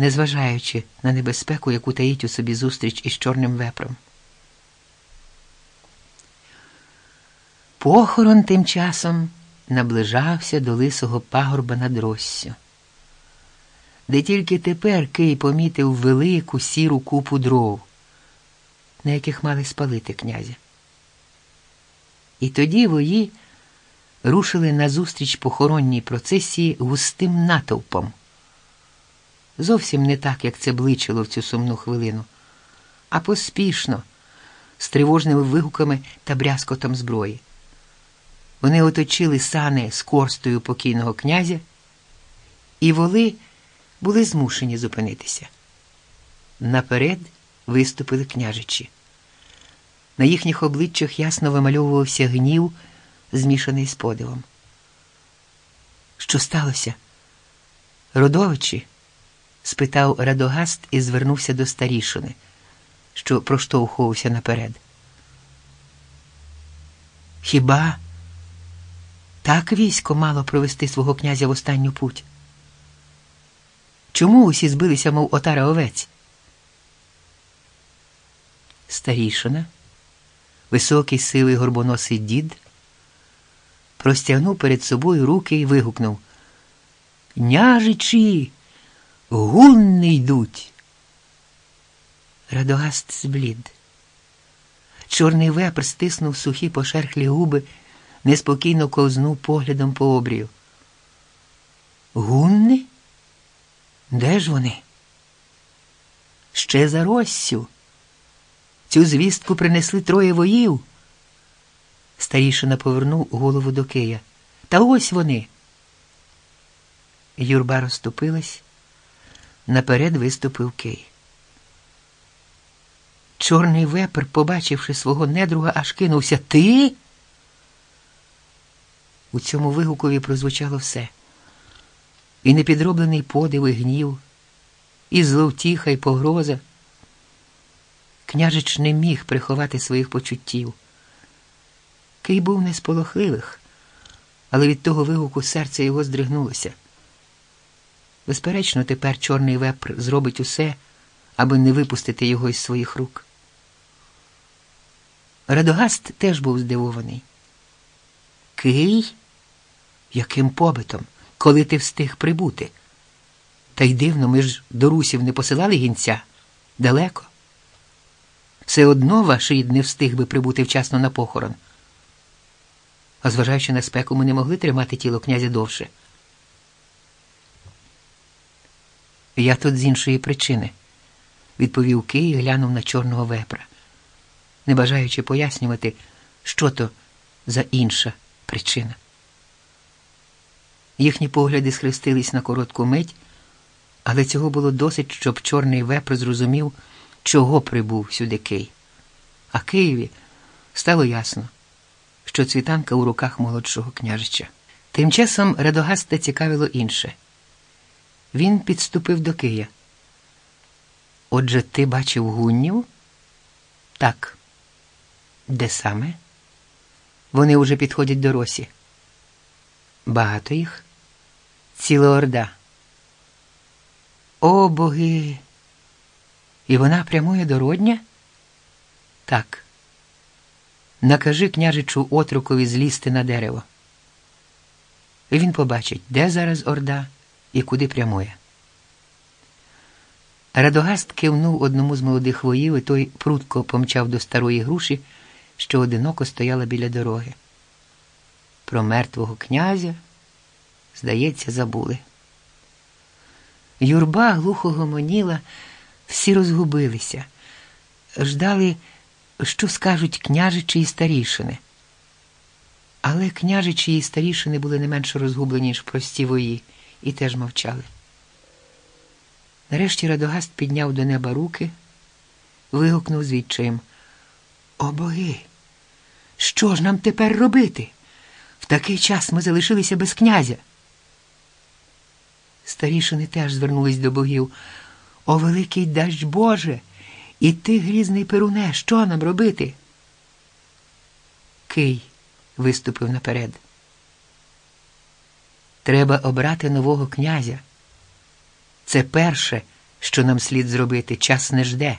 незважаючи на небезпеку, яку таїть у собі зустріч із чорним вепром. Похорон тим часом наближався до лисого пагорба над Россю, де тільки тепер Кий помітив велику сіру купу дров, на яких мали спалити князя. І тоді вої рушили назустріч похоронній процесії густим натовпом. Зовсім не так, як це бличило в цю сумну хвилину, а поспішно, з тривожними вигуками та брязкотом зброї. Вони оточили сани з корстою покійного князя, і воли були змушені зупинитися. Наперед виступили княжичі. На їхніх обличчях ясно вимальовувався гнів, змішаний з подивом. Що сталося? Родовичі? Спитав Радогаст і звернувся до старішини, що проштовхувався наперед. Хіба так військо мало провести свого князя в останню путь? Чому усі збилися, мов отара овець? Старішина, високий сивий горбоносий дід, простягнув перед собою руки і вигукнув Княжичі, гунни йдуть. Радогаст зблід. Чорний вепр стиснув сухі пошерхлі губи, неспокійно ковзнув поглядом по обрію. Гунни? Де ж вони? Ще за Россю. Цю звістку принесли троє воїв. Старішина повернув голову до Кия. Та ось вони. Юрба розступилась. Наперед виступив Кий. Чорний вепр, побачивши свого недруга, аж кинувся. Ти? У цьому вигукові прозвучало все. І непідроблений подив, і гнів, і зловтіха, і погроза. Княжич не міг приховати своїх почуттів. Кий був не з але від того вигуку серце його здригнулося. Безперечно, тепер чорний вепр зробить усе, аби не випустити його із своїх рук. Радогаст теж був здивований. Кий? Яким побитом, коли ти встиг прибути? Та й дивно, ми ж до русів не посилали гінця далеко. Все одно ваш рід не встиг би прибути вчасно на похорон. А зважаючи на спеку, ми не могли тримати тіло князя довше. Я тут з іншої причини, відповів Кий і глянув на чорного вепра, не бажаючи пояснювати, що то за інша причина. Їхні погляди схрестились на коротку мить, але цього було досить, щоб чорний вепр зрозумів, чого прибув сюди Кий. А Києві стало ясно, що цвітанка у руках молодшого княжича. Тим часом Радогаста цікавило інше. Він підступив до Кия. Отже, ти бачив гуннів? Так. Де саме? Вони уже підходять до Росі. Багато їх? Ціла орда. О, боги! І вона прямує до Родня? Так. Накажи княжичу отрукові злізти на дерево. І він побачить, де зараз орда і куди прямує. Радогаст кивнув одному з молодих воїв, і той прутко помчав до старої груші, що одиноко стояла біля дороги. Про мертвого князя, здається, забули. Юрба глухо гомоніла, всі розгубилися, ждали, що скажуть княжичі і старішини. Але княжичі і старішини були не менше розгублені, ніж прості вої, і теж мовчали. Нарешті Радогаст підняв до неба руки, вигукнув з відчаєм. О боги! Що ж нам тепер робити? В такий час ми залишилися без князя. Старішини теж звернулись до богів. О, великий дасть Боже! І ти, грізний перуне, що нам робити? Кий виступив наперед. Треба обрати нового князя. Це перше, що нам слід зробити, час не жде.